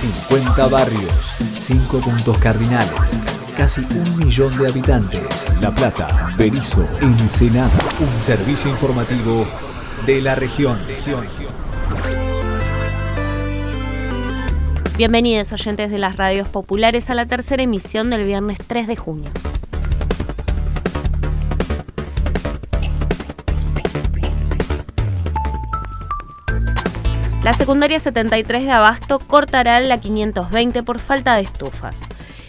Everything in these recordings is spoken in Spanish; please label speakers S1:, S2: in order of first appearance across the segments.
S1: 50 barrios, 5 puntos cardinales, casi un millón de habitantes. La Plata, Berizo, Ensenada. Un servicio informativo de la región.
S2: Bienvenidos oyentes de las radios populares a la tercera emisión del viernes 3 de junio. La secundaria 73 de Abasto cortará la 520 por falta de estufas.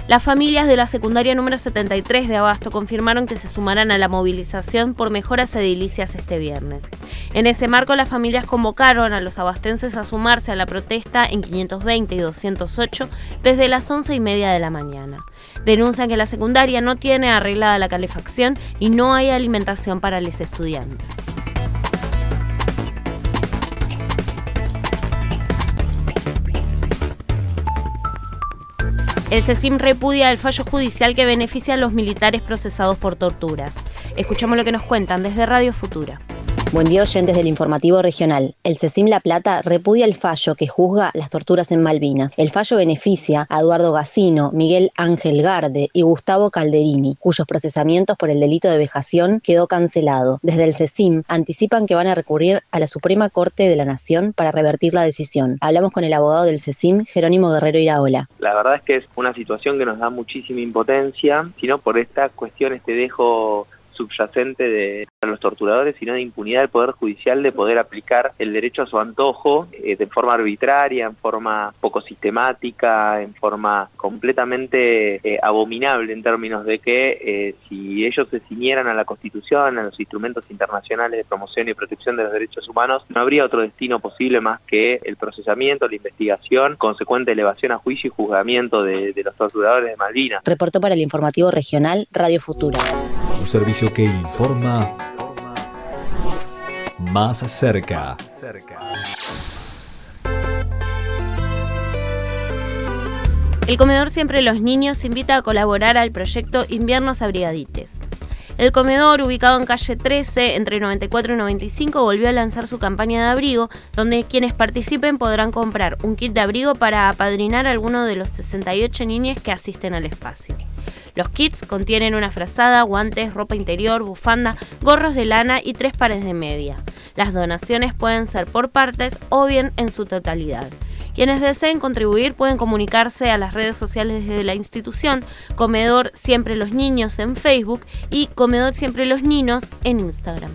S2: Las familias de la secundaria número 73 de Abasto confirmaron que se sumarán a la movilización por mejoras edilicias este viernes. En ese marco, las familias convocaron a los abastenses a sumarse a la protesta en 520 y 208 desde las 11 y media de la mañana. Denuncian que la secundaria no tiene arreglada la calefacción y no hay alimentación para los estudiantes. El CECIM repudia el fallo judicial que beneficia a los militares procesados por torturas. Escuchamos lo que nos cuentan desde Radio Futura.
S3: Buen día oyentes del informativo regional. El CECIM La Plata repudia el fallo que juzga las torturas en Malvinas. El fallo beneficia a Eduardo Gacino, Miguel Ángel Garde y Gustavo Calderini, cuyos procesamientos por el delito de vejación quedó cancelado. Desde el CECIM anticipan que van a recurrir a la Suprema Corte de la Nación para revertir la decisión. Hablamos con el abogado del CECIM, Jerónimo Guerrero Iraola.
S4: La verdad es que es una situación que nos da muchísima impotencia, sino por esta cuestión, este dejo subyacente de los torturadores, sino de impunidad del Poder Judicial de poder aplicar el derecho a su antojo eh, de forma arbitraria, en forma poco sistemática, en forma completamente eh, abominable en términos de que eh, si ellos se ciñeran a la Constitución, a los instrumentos internacionales de promoción y protección de los derechos humanos, no habría otro destino posible más que el procesamiento, la investigación, consecuente elevación a juicio y juzgamiento de, de los torturadores de Malvinas.
S3: Reportó para el informativo regional Radio Futura.
S1: Un servicio que informa más cerca.
S2: El comedor Siempre los Niños invita a colaborar al proyecto Inviernos Abrigadites. El comedor, ubicado en calle 13, entre 94 y 95, volvió a lanzar su campaña de abrigo, donde quienes participen podrán comprar un kit de abrigo para apadrinar a alguno de los 68 niños que asisten al espacio. Los kits contienen una frazada, guantes, ropa interior, bufanda, gorros de lana y tres pares de media. Las donaciones pueden ser por partes o bien en su totalidad. Quienes deseen contribuir pueden comunicarse a las redes sociales de la institución, Comedor Siempre los Niños en Facebook y Comedor Siempre los Niños en Instagram.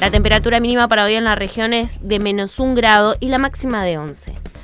S2: La temperatura mínima para hoy en la región es de menos un grado y la máxima de 11.